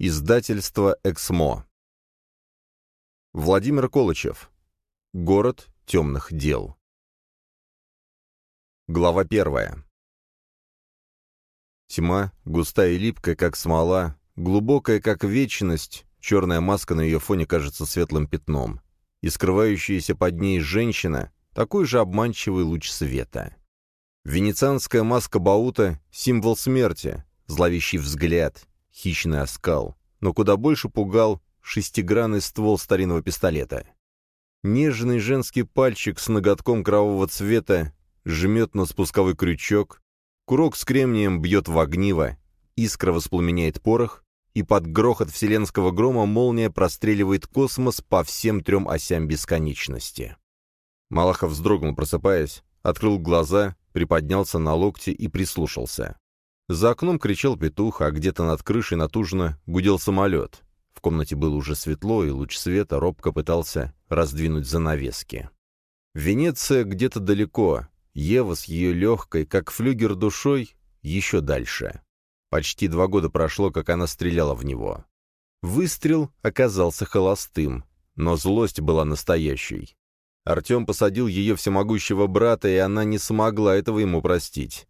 Издательство «Эксмо». Владимир Колычев. Город темных дел. Глава первая. Тьма, густая и липкая, как смола, глубокая, как вечность, черная маска на ее фоне кажется светлым пятном, и скрывающаяся под ней женщина — такой же обманчивый луч света. Венецианская маска Баута — символ смерти, зловещий взгляд, хищный оскал, но куда больше пугал шестигранный ствол старинного пистолета. Нежный женский пальчик с ноготком кровавого цвета жмет на спусковой крючок, курок с кремнием бьет в огниво, искра воспламеняет порох, и под грохот вселенского грома молния простреливает космос по всем трем осям бесконечности. Малахов вздрогнул, просыпаясь, открыл глаза, приподнялся на локте и прислушался. За окном кричал петух, а где-то над крышей натужно гудел самолет. В комнате было уже светло, и луч света робко пытался раздвинуть занавески. Венеция где-то далеко, Ева с ее легкой, как флюгер душой, еще дальше. Почти два года прошло, как она стреляла в него. Выстрел оказался холостым, но злость была настоящей. Артем посадил ее всемогущего брата, и она не смогла этого ему простить.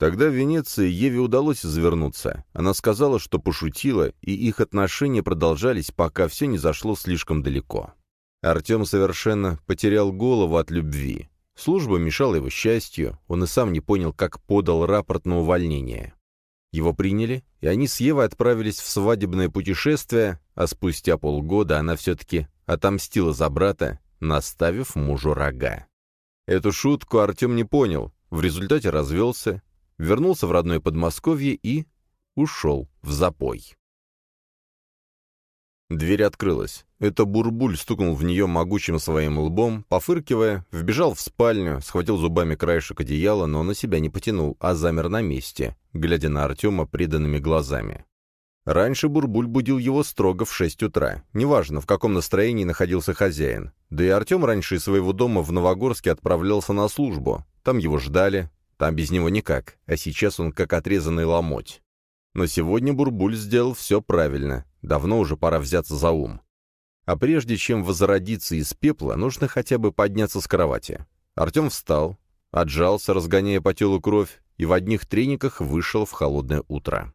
Тогда в Венеции Еве удалось завернуться. Она сказала, что пошутила, и их отношения продолжались, пока все не зашло слишком далеко. Артем совершенно потерял голову от любви. Служба мешала его счастью, он и сам не понял, как подал рапорт на увольнение. Его приняли, и они с Евой отправились в свадебное путешествие, а спустя полгода она все-таки отомстила за брата, наставив мужу рога. Эту шутку Артем не понял, в результате развелся, вернулся в родное Подмосковье и ушел в запой. Дверь открылась. Это Бурбуль стукнул в нее могучим своим лбом, пофыркивая, вбежал в спальню, схватил зубами краешек одеяла, но на себя не потянул, а замер на месте, глядя на Артема преданными глазами. Раньше Бурбуль будил его строго в шесть утра. Неважно, в каком настроении находился хозяин. Да и Артем раньше из своего дома в Новогорске отправлялся на службу. Там его ждали, там без него никак, а сейчас он как отрезанный ломоть. Но сегодня Бурбуль сделал все правильно, давно уже пора взяться за ум. А прежде чем возродиться из пепла, нужно хотя бы подняться с кровати. Артем встал, отжался, разгоняя по телу кровь, и в одних трениках вышел в холодное утро.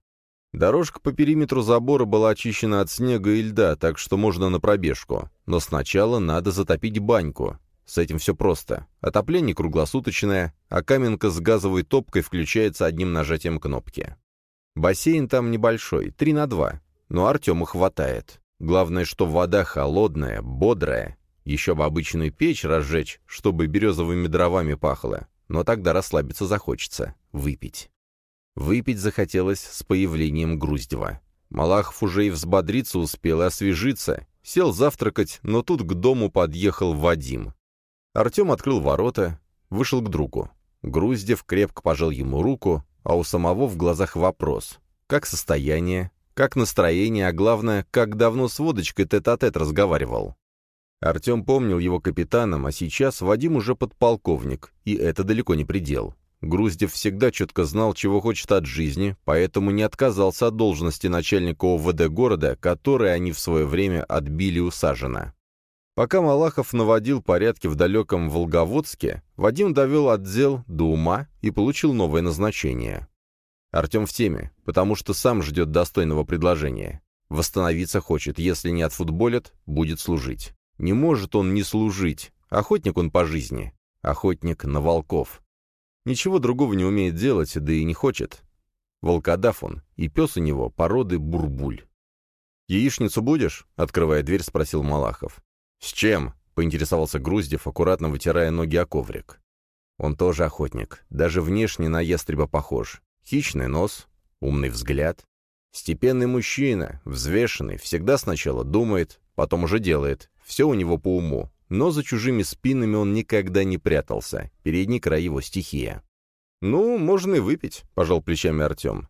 Дорожка по периметру забора была очищена от снега и льда, так что можно на пробежку. Но сначала надо затопить баньку, с этим все просто. Отопление круглосуточное, а каменка с газовой топкой включается одним нажатием кнопки. Бассейн там небольшой, 3 на 2, но Артему хватает. Главное, что вода холодная, бодрая. Еще бы обычную печь разжечь, чтобы березовыми дровами пахло. Но тогда расслабиться захочется. Выпить. Выпить захотелось с появлением Груздева. Малахов уже и взбодриться успел и освежиться. Сел завтракать, но тут к дому подъехал Вадим. Артем открыл ворота, вышел к другу. Груздев крепко пожал ему руку, а у самого в глазах вопрос. Как состояние, как настроение, а главное, как давно с водочкой тет-а-тет -тет разговаривал. Артем помнил его капитаном, а сейчас Вадим уже подполковник, и это далеко не предел. Груздев всегда четко знал, чего хочет от жизни, поэтому не отказался от должности начальника ОВД города, который они в свое время отбили у Сажина. Пока Малахов наводил порядки в далеком Волговодске, Вадим довел отдел до ума и получил новое назначение. Артем в теме, потому что сам ждет достойного предложения. Восстановиться хочет, если не отфутболят, будет служить. Не может он не служить. Охотник он по жизни. Охотник на волков. Ничего другого не умеет делать, да и не хочет. Волкодав он, и пес у него породы бурбуль. «Яичницу будешь?» — открывая дверь, спросил Малахов. «С чем?» — поинтересовался Груздев, аккуратно вытирая ноги о коврик. Он тоже охотник, даже внешне на ястреба похож. Хищный нос, умный взгляд. Степенный мужчина, взвешенный, всегда сначала думает, потом уже делает. Все у него по уму, но за чужими спинами он никогда не прятался. Передний край его стихия. «Ну, можно и выпить», — пожал плечами Артем.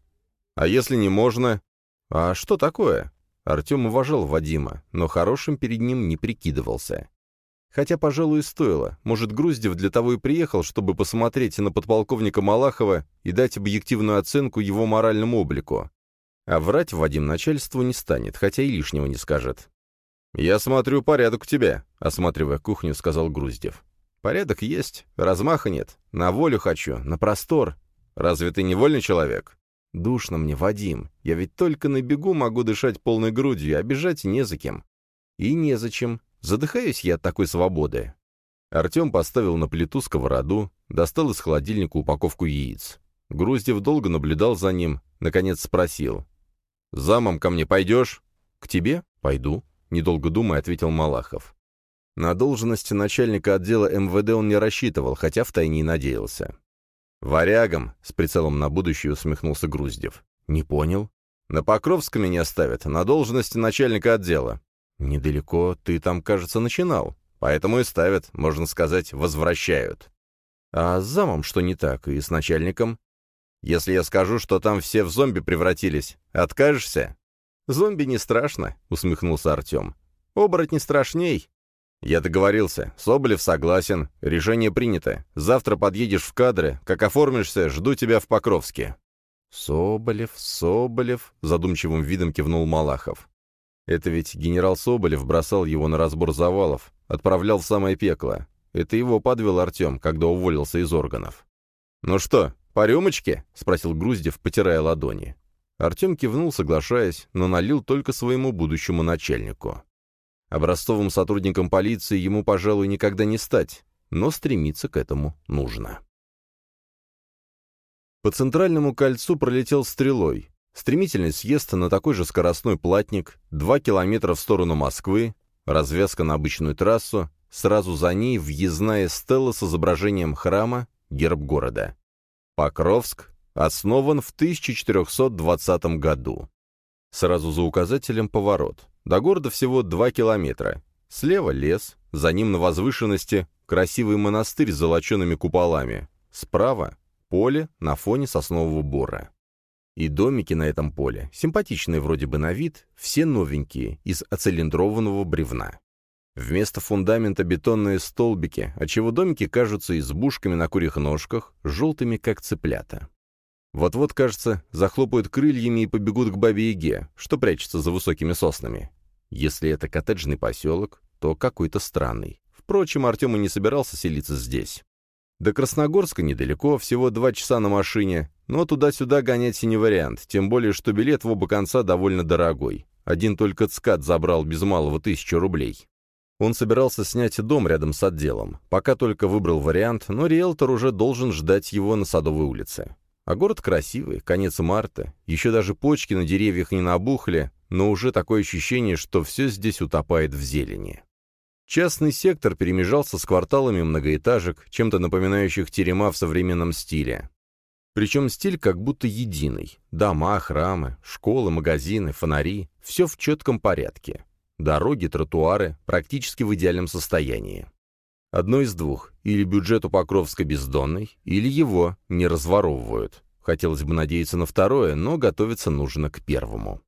«А если не можно?» «А что такое?» Артем уважал Вадима, но хорошим перед ним не прикидывался. Хотя, пожалуй, стоило. Может, Груздев для того и приехал, чтобы посмотреть на подполковника Малахова и дать объективную оценку его моральному облику. А врать Вадим начальству не станет, хотя и лишнего не скажет. «Я смотрю, порядок у тебя», — осматривая кухню, сказал Груздев. «Порядок есть, размаха нет. На волю хочу, на простор. Разве ты не вольный человек?» «Душно мне, Вадим. Я ведь только на бегу могу дышать полной грудью, а бежать не за кем». «И незачем. Задыхаюсь я от такой свободы». Артем поставил на плиту сковороду, достал из холодильника упаковку яиц. Груздев долго наблюдал за ним, наконец спросил. «Замом ко мне пойдешь?» «К тебе? Пойду», — недолго думая, ответил Малахов. На должности начальника отдела МВД он не рассчитывал, хотя втайне и надеялся. «Варягом», — с прицелом на будущее усмехнулся Груздев. «Не понял?» «На Покровском меня ставят, на должности начальника отдела». «Недалеко, ты там, кажется, начинал. Поэтому и ставят, можно сказать, возвращают». «А с замом что не так, и с начальником?» «Если я скажу, что там все в зомби превратились, откажешься?» «Зомби не страшно», — усмехнулся Артем. «Оборотни страшней». «Я договорился. Соболев согласен. Решение принято. Завтра подъедешь в кадры. Как оформишься, жду тебя в Покровске». «Соболев, Соболев», — задумчивым видом кивнул Малахов. «Это ведь генерал Соболев бросал его на разбор завалов, отправлял в самое пекло. Это его подвел Артем, когда уволился из органов». «Ну что, по рюмочке?» — спросил Груздев, потирая ладони. Артем кивнул, соглашаясь, но налил только своему будущему начальнику. Образцовым сотрудником полиции ему, пожалуй, никогда не стать, но стремиться к этому нужно. По центральному кольцу пролетел стрелой. Стремительный съезд на такой же скоростной платник, два километра в сторону Москвы, развязка на обычную трассу, сразу за ней въездная стела с изображением храма, герб города. Покровск, Основан в 1420 году. Сразу за указателем поворот. До города всего 2 километра. Слева лес, за ним на возвышенности красивый монастырь с золочеными куполами. Справа — поле на фоне соснового бора. И домики на этом поле, симпатичные вроде бы на вид, все новенькие, из оцилиндрованного бревна. Вместо фундамента бетонные столбики, отчего домики кажутся избушками на курьих ножках, желтыми как цыплята. Вот-вот, кажется, захлопают крыльями и побегут к Бабе-Яге, что прячется за высокими соснами. Если это коттеджный поселок, то какой-то странный. Впрочем, Артем и не собирался селиться здесь. До Красногорска недалеко, всего два часа на машине, но туда-сюда гонять и не вариант, тем более, что билет в оба конца довольно дорогой. Один только ЦКАД забрал без малого тысячу рублей. Он собирался снять дом рядом с отделом. Пока только выбрал вариант, но риэлтор уже должен ждать его на Садовой улице. А город красивый, конец марта, еще даже почки на деревьях не набухли, но уже такое ощущение, что все здесь утопает в зелени. Частный сектор перемежался с кварталами многоэтажек, чем-то напоминающих терема в современном стиле. Причем стиль как будто единый. Дома, храмы, школы, магазины, фонари — все в четком порядке. Дороги, тротуары практически в идеальном состоянии. Одно из двух. Или бюджет у Покровска бездонный, или его не разворовывают. Хотелось бы надеяться на второе, но готовиться нужно к первому.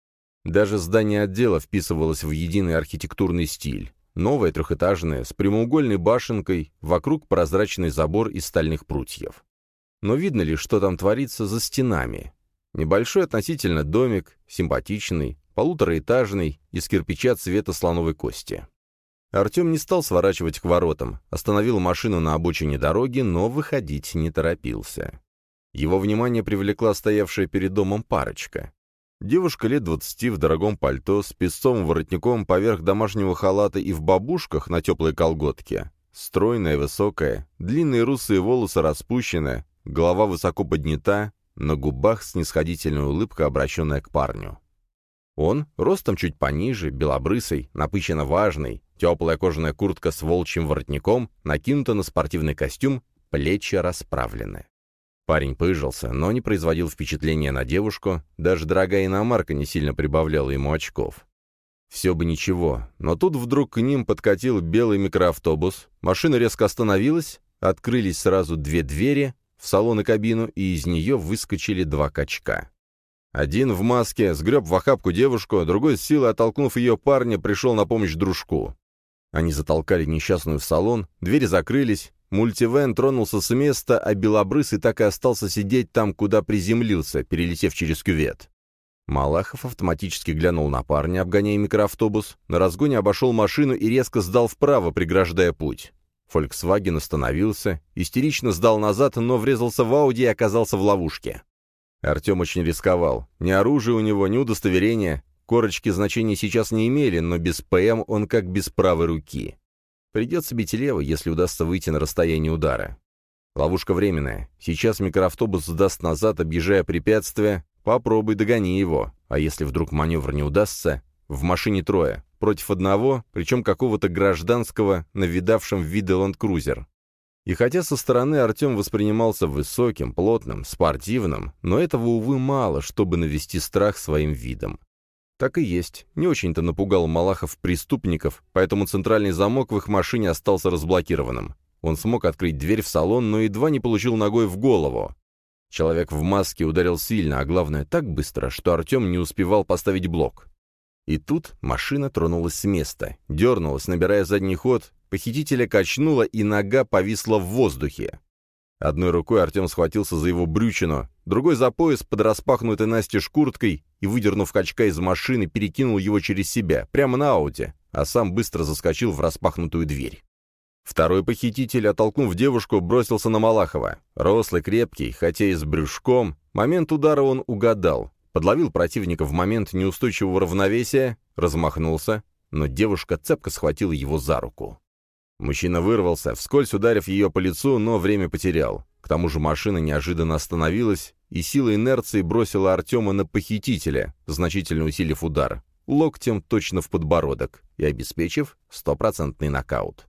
Даже здание отдела вписывалось в единый архитектурный стиль. Новое трехэтажное, с прямоугольной башенкой, вокруг прозрачный забор из стальных прутьев. Но видно ли, что там творится за стенами? Небольшой относительно домик, симпатичный, полутораэтажный, из кирпича цвета слоновой кости. Артем не стал сворачивать к воротам, остановил машину на обочине дороги, но выходить не торопился. Его внимание привлекла стоявшая перед домом парочка. Девушка лет двадцати в дорогом пальто, с песцовым воротником поверх домашнего халата и в бабушках на теплой колготке. Стройная, высокая, длинные русые волосы распущены, голова высоко поднята, на губах снисходительная улыбка, обращенная к парню. Он, ростом чуть пониже, белобрысый, напыщенно важный, теплая кожаная куртка с волчьим воротником, накинута на спортивный костюм, плечи расправлены. Парень пыжился, но не производил впечатления на девушку, даже дорогая иномарка не сильно прибавляла ему очков. Все бы ничего, но тут вдруг к ним подкатил белый микроавтобус, машина резко остановилась, открылись сразу две двери, в салон и кабину, и из нее выскочили два качка. Один в маске сгреб в охапку девушку, другой с силой, оттолкнув ее парня, пришел на помощь дружку. Они затолкали несчастную в салон, двери закрылись, мультивен тронулся с места, а белобрысый так и остался сидеть там, куда приземлился, перелетев через кювет. Малахов автоматически глянул на парня, обгоняя микроавтобус, на разгоне обошел машину и резко сдал вправо, преграждая путь. «Фольксваген» остановился, истерично сдал назад, но врезался в Ауди и оказался в ловушке. Артем очень рисковал. Ни оружия у него, ни удостоверения. Корочки значения сейчас не имели, но без ПМ он как без правой руки. Придется бить лево, если удастся выйти на расстояние удара. Ловушка временная. Сейчас микроавтобус сдаст назад, объезжая препятствия. Попробуй догони его. А если вдруг маневр не удастся? В машине трое. Против одного, причем какого-то гражданского, навидавшим виды ленд-крузер. И хотя со стороны Артем воспринимался высоким, плотным, спортивным, но этого, увы, мало, чтобы навести страх своим видом. Так и есть. Не очень-то напугал Малахов преступников, поэтому центральный замок в их машине остался разблокированным. Он смог открыть дверь в салон, но едва не получил ногой в голову. Человек в маске ударил сильно, а главное, так быстро, что Артем не успевал поставить блок. И тут машина тронулась с места, дернулась, набирая задний ход, похитителя качнула, и нога повисла в воздухе. Одной рукой Артем схватился за его брючину, другой за пояс под распахнутой настежь курткой и, выдернув качка из машины, перекинул его через себя, прямо на ауте, а сам быстро заскочил в распахнутую дверь. Второй похититель, оттолкнув девушку, бросился на Малахова. Рослый, крепкий, хотя и с брюшком. Момент удара он угадал. Подловил противника в момент неустойчивого равновесия, размахнулся, но девушка цепко схватила его за руку. Мужчина вырвался, вскользь ударив ее по лицу, но время потерял. К тому же машина неожиданно остановилась, и сила инерции бросила Артема на похитителя, значительно усилив удар, локтем точно в подбородок и обеспечив стопроцентный нокаут.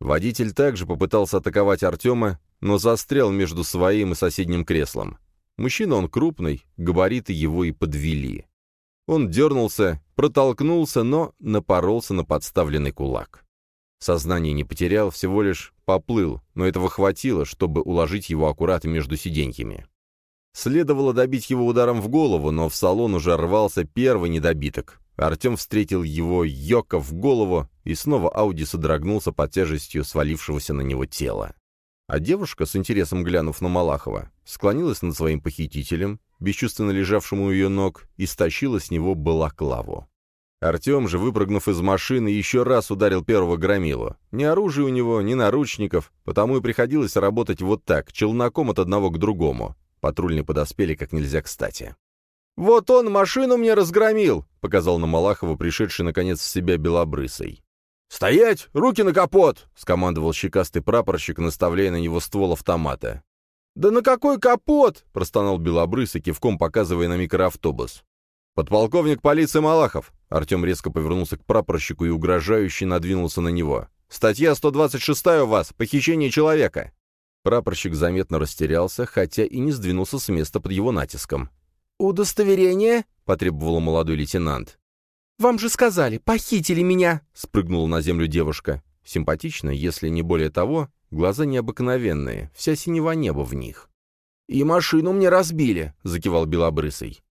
Водитель также попытался атаковать Артема, но застрял между своим и соседним креслом. Мужчина он крупный, габариты его и подвели. Он дернулся, протолкнулся, но напоролся на подставленный кулак. Сознание не потерял, всего лишь поплыл, но этого хватило, чтобы уложить его аккурат между сиденьями. Следовало добить его ударом в голову, но в салон уже рвался первый недобиток. Артем встретил его йока в голову, и снова Ауди содрогнулся под тяжестью свалившегося на него тела. А девушка, с интересом глянув на Малахова, склонилась над своим похитителем, бесчувственно лежавшему у ее ног, и стащила с него балаклаву. Артем же, выпрыгнув из машины, еще раз ударил первого громилу. Ни оружия у него, ни наручников, потому и приходилось работать вот так, челноком от одного к другому. Патрульные подоспели как нельзя кстати. «Вот он машину мне разгромил!» — показал на Малахова, пришедший, наконец, в себя белобрысой. «Стоять! Руки на капот!» — скомандовал щекастый прапорщик, наставляя на него ствол автомата. «Да на какой капот?» — простонал белобрысый, кивком показывая на микроавтобус. «Подполковник полиции Малахов!» Артем резко повернулся к прапорщику и угрожающе надвинулся на него. «Статья 126 у вас. Похищение человека!» Прапорщик заметно растерялся, хотя и не сдвинулся с места под его натиском. «Удостоверение?» — потребовал молодой лейтенант. «Вам же сказали, похитили меня!» — спрыгнула на землю девушка. Симпатично, если не более того, глаза необыкновенные, вся синего неба в них. «И машину мне разбили!» — закивал Белобрысый.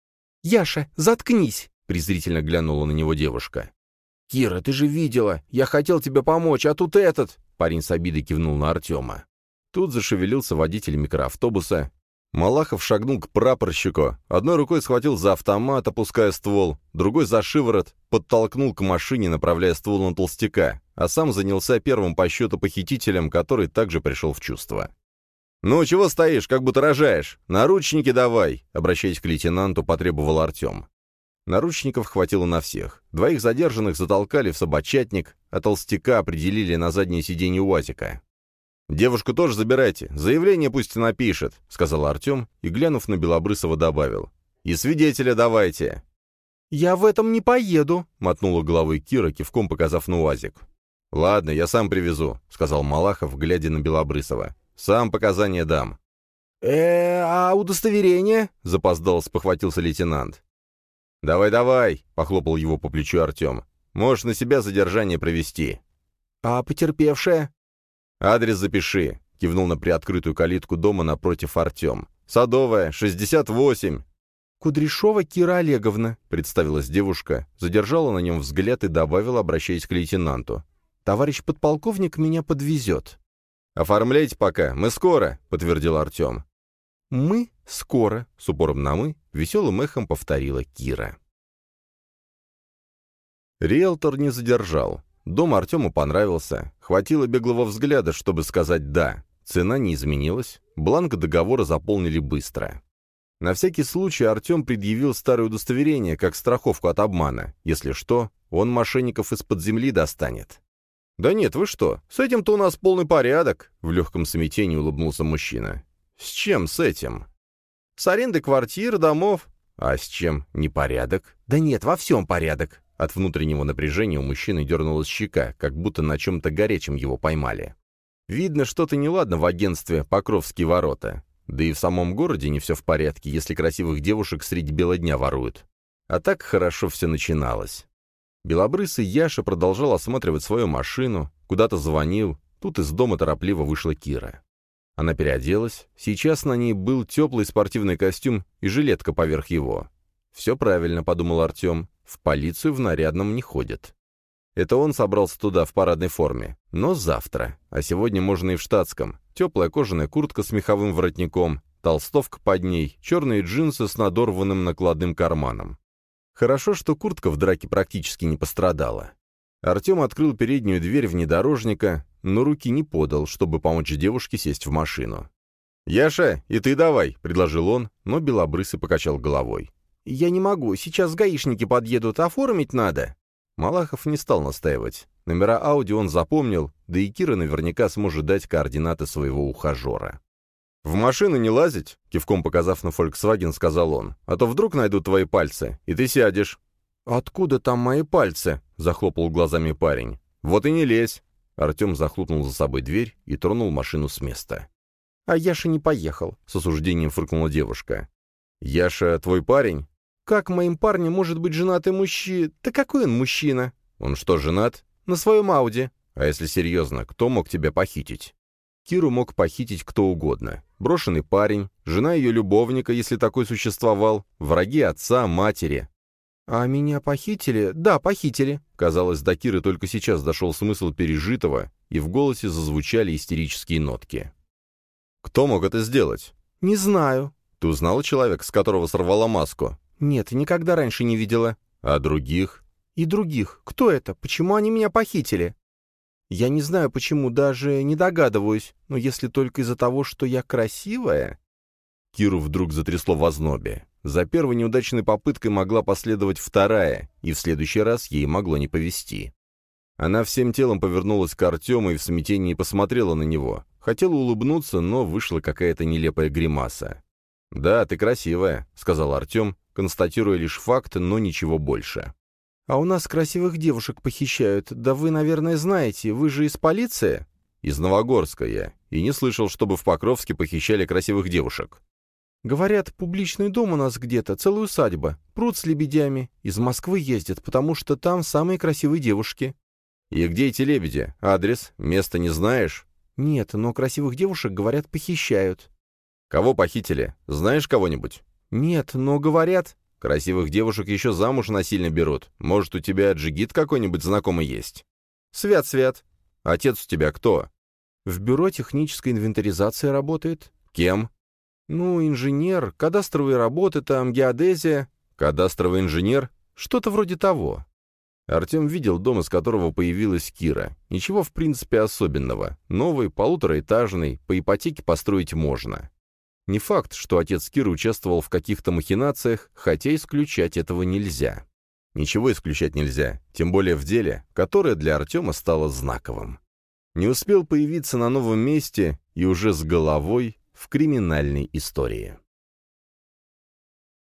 «Яша, заткнись!» — презрительно глянула на него девушка. «Кира, ты же видела! Я хотел тебе помочь, а тут этот...» Парень с обидой кивнул на Артема. Тут зашевелился водитель микроавтобуса, Малахов шагнул к прапорщику, одной рукой схватил за автомат, опуская ствол, другой за шиворот, подтолкнул к машине, направляя ствол на толстяка, а сам занялся первым по счету похитителем, который также пришел в чувство. «Ну, чего стоишь, как будто рожаешь? Наручники давай!» — обращаясь к лейтенанту, потребовал Артем. Наручников хватило на всех. Двоих задержанных затолкали в собачатник, а толстяка определили на заднее сиденье УАЗика. «Девушку тоже забирайте, заявление пусть напишет», — сказал Артем и, глянув на Белобрысова, добавил. «И свидетеля давайте». «Я в этом не поеду», — мотнула головой Кира, кивком показав на УАЗик. «Ладно, я сам привезу», — сказал Малахов, глядя на Белобрысова. «Сам показания дам». «Э, а удостоверение?» — запоздал, спохватился лейтенант. «Давай-давай», — похлопал его по плечу Артем. «Можешь на себя задержание провести». «А потерпевшая?» «Адрес запиши», — кивнул на приоткрытую калитку дома напротив Артем. «Садовая, 68». «Кудряшова Кира Олеговна», — представилась девушка, задержала на нем взгляд и добавила, обращаясь к лейтенанту. «Товарищ подполковник меня подвезет». «Оформляйте пока, мы скоро», — подтвердил Артем. «Мы скоро», — с упором на «мы», — веселым эхом повторила Кира. Риэлтор не задержал. Дом Артему понравился. Хватило беглого взгляда, чтобы сказать «да». Цена не изменилась. Бланк договора заполнили быстро. На всякий случай Артем предъявил старое удостоверение, как страховку от обмана. Если что, он мошенников из-под земли достанет. «Да нет, вы что? С этим-то у нас полный порядок», — в легком смятении улыбнулся мужчина. «С чем с этим?» «С арендой квартир, домов». «А с чем непорядок?» «Да нет, во всем порядок». От внутреннего напряжения у мужчины дернулась щека, как будто на чем-то горячем его поймали. Видно, что-то неладно в агентстве «Покровские ворота». Да и в самом городе не все в порядке, если красивых девушек среди бела дня воруют. А так хорошо все начиналось. Белобрысый Яша продолжал осматривать свою машину, куда-то звонил, тут из дома торопливо вышла Кира. Она переоделась, сейчас на ней был теплый спортивный костюм и жилетка поверх его. «Все правильно», — подумал Артем, — «в полицию в нарядном не ходят». Это он собрался туда в парадной форме. Но завтра. А сегодня можно и в штатском. Теплая кожаная куртка с меховым воротником, толстовка под ней, черные джинсы с надорванным накладным карманом. Хорошо, что куртка в драке практически не пострадала. Артем открыл переднюю дверь внедорожника, но руки не подал, чтобы помочь девушке сесть в машину. «Яша, и ты давай», — предложил он, но Белобрысый покачал головой. «Я не могу, сейчас гаишники подъедут, оформить надо». Малахов не стал настаивать. Номера Ауди он запомнил, да и Кира наверняка сможет дать координаты своего ухажера. «В машину не лазить?» — кивком показав на Volkswagen, сказал он. «А то вдруг найдут твои пальцы, и ты сядешь». «Откуда там мои пальцы?» — захлопал глазами парень. «Вот и не лезь». Артем захлопнул за собой дверь и тронул машину с места. «А Яша не поехал», — с осуждением фыркнула девушка. «Яша твой парень?» Как моим парнем может быть женатый мужчина? Да какой он мужчина? Он что, женат? На своем Ауди. А если серьезно, кто мог тебя похитить? Киру мог похитить кто угодно. Брошенный парень, жена ее любовника, если такой существовал, враги отца, матери. «А меня похитили?» «Да, похитили». Казалось, до Киры только сейчас дошел смысл пережитого, и в голосе зазвучали истерические нотки. «Кто мог это сделать?» «Не знаю». «Ты узнала человека, с которого сорвала маску?» «Нет, никогда раньше не видела». «А других?» «И других. Кто это? Почему они меня похитили?» «Я не знаю, почему, даже не догадываюсь, но если только из-за того, что я красивая...» Киру вдруг затрясло в ознобе. За первой неудачной попыткой могла последовать вторая, и в следующий раз ей могло не повезти. Она всем телом повернулась к Артему и в смятении посмотрела на него. Хотела улыбнуться, но вышла какая-то нелепая гримаса. «Да, ты красивая», — сказал Артем, констатируя лишь факт, но ничего больше. «А у нас красивых девушек похищают. Да вы, наверное, знаете, вы же из полиции?» «Из Новогорска я, и не слышал, чтобы в Покровске похищали красивых девушек». «Говорят, публичный дом у нас где-то, целая усадьба, пруд с лебедями. Из Москвы ездят, потому что там самые красивые девушки». «И где эти лебеди? Адрес? Место не знаешь?» «Нет, но красивых девушек, говорят, похищают». «Кого похитили? Знаешь кого-нибудь?» «Нет, но говорят...» «Красивых девушек еще замуж насильно берут. Может, у тебя джигит какой-нибудь знакомый есть?» «Свят-свят». «Отец у тебя кто?» «В бюро технической инвентаризации работает». «Кем?» «Ну, инженер, кадастровые работы там, геодезия». «Кадастровый инженер?» «Что-то вроде того». Артем видел дом, из которого появилась Кира. Ничего, в принципе, особенного. Новый, полутораэтажный, по ипотеке построить можно. Не факт, что отец Киры участвовал в каких-то махинациях, хотя исключать этого нельзя. Ничего исключать нельзя, тем более в деле, которое для Артема стало знаковым. Не успел появиться на новом месте и уже с головой в криминальной истории.